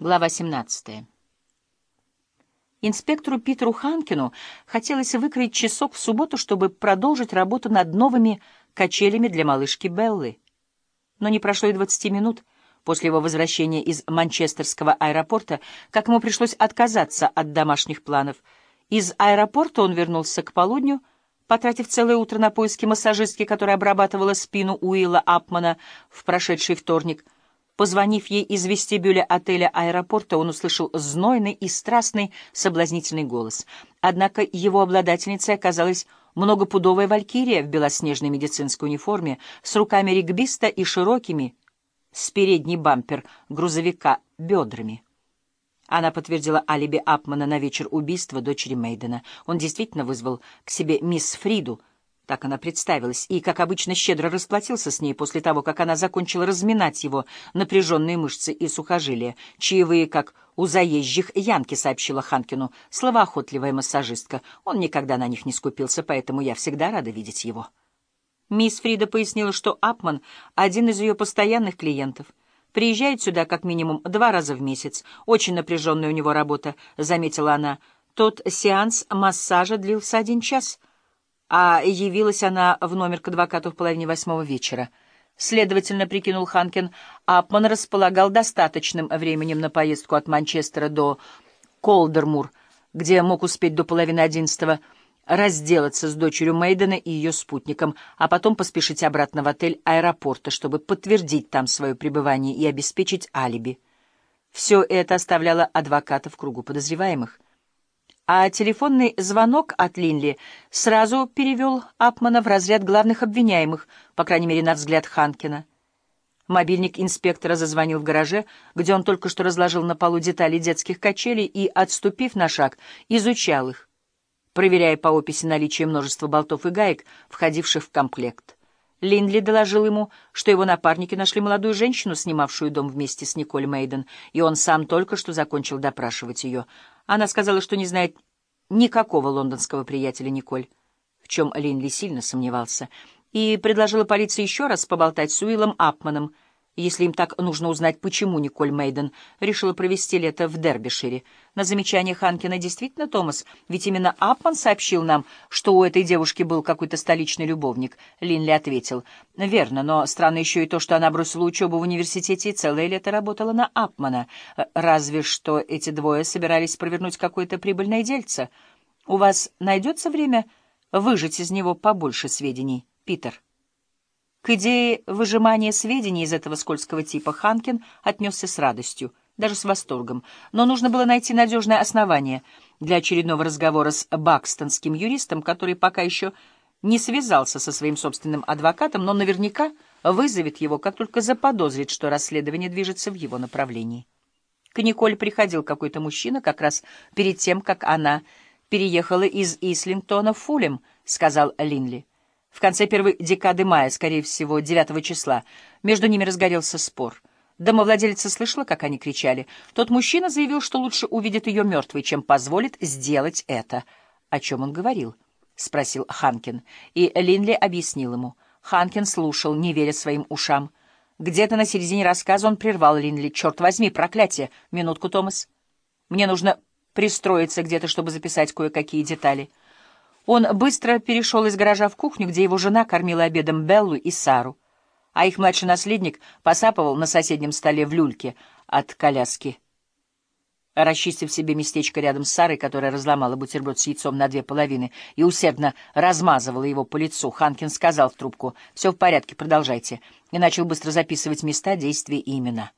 Глава 17. Инспектору Питеру Ханкину хотелось выкроить часок в субботу, чтобы продолжить работу над новыми качелями для малышки Беллы. Но не прошло и 20 минут после его возвращения из Манчестерского аэропорта, как ему пришлось отказаться от домашних планов. Из аэропорта он вернулся к полудню, потратив целое утро на поиски массажистки, которая обрабатывала спину Уилла Апмана в прошедший вторник — Позвонив ей из вестибюля отеля аэропорта, он услышал знойный и страстный соблазнительный голос. Однако его обладательницей оказалась многопудовая валькирия в белоснежной медицинской униформе с руками регбиста и широкими, с передний бампер грузовика, бедрами. Она подтвердила алиби Апмана на вечер убийства дочери Мейдена. Он действительно вызвал к себе мисс Фриду, так она представилась, и, как обычно, щедро расплатился с ней после того, как она закончила разминать его напряженные мышцы и сухожилия. Чаевые, как у заезжих Янки, сообщила Ханкину, словоохотливая массажистка. Он никогда на них не скупился, поэтому я всегда рада видеть его. Мисс Фрида пояснила, что Апман — один из ее постоянных клиентов. Приезжает сюда как минимум два раза в месяц. Очень напряженная у него работа, — заметила она. Тот сеанс массажа длился один час — а явилась она в номер к адвокату в половине восьмого вечера. Следовательно, прикинул Ханкин, Апман располагал достаточным временем на поездку от Манчестера до Колдермур, где мог успеть до половины одиннадцатого разделаться с дочерью Мейдена и ее спутником, а потом поспешить обратно в отель аэропорта, чтобы подтвердить там свое пребывание и обеспечить алиби. Все это оставляло адвоката в кругу подозреваемых а телефонный звонок от Линли сразу перевел Апмана в разряд главных обвиняемых, по крайней мере, на взгляд Ханкина. Мобильник инспектора зазвонил в гараже, где он только что разложил на полу детали детских качелей и, отступив на шаг, изучал их, проверяя по описи наличие множества болтов и гаек, входивших в комплект. Линдли доложил ему, что его напарники нашли молодую женщину, снимавшую дом вместе с Николь Мейден, и он сам только что закончил допрашивать ее. Она сказала, что не знает никакого лондонского приятеля Николь, в чем Линдли сильно сомневался, и предложила полиции еще раз поболтать с Уиллом Апманом — если им так нужно узнать, почему Николь Мейден решила провести лето в Дербишире. На замечание Ханкина действительно, Томас, ведь именно Апман сообщил нам, что у этой девушки был какой-то столичный любовник. Линли ответил. Верно, но странно еще и то, что она бросила учебу в университете и целое лето работала на Апмана. Разве что эти двое собирались провернуть какое-то прибыльное дельце. У вас найдется время выжать из него побольше сведений, Питер? К идее выжимания сведений из этого скользкого типа Ханкин отнесся с радостью, даже с восторгом, но нужно было найти надежное основание для очередного разговора с бакстонским юристом, который пока еще не связался со своим собственным адвокатом, но наверняка вызовет его, как только заподозрит, что расследование движется в его направлении. К Николь приходил какой-то мужчина как раз перед тем, как она переехала из Ислингтона в Фулем, — сказал Линли. В конце первой декады мая, скорее всего, 9 числа, между ними разгорелся спор. Домовладелица слышала, как они кричали. Тот мужчина заявил, что лучше увидит ее мертвой, чем позволит сделать это. — О чем он говорил? — спросил Ханкин. И Линли объяснил ему. Ханкин слушал, не веря своим ушам. Где-то на середине рассказа он прервал Линли. «Черт возьми, проклятие! Минутку, Томас. Мне нужно пристроиться где-то, чтобы записать кое-какие детали». Он быстро перешел из гаража в кухню, где его жена кормила обедом Беллу и Сару, а их младший наследник посапывал на соседнем столе в люльке от коляски. Расчистив себе местечко рядом с Сарой, которая разломала бутерброд с яйцом на две половины и усердно размазывала его по лицу, Ханкин сказал в трубку «Все в порядке, продолжайте», и начал быстро записывать места, действия и имена.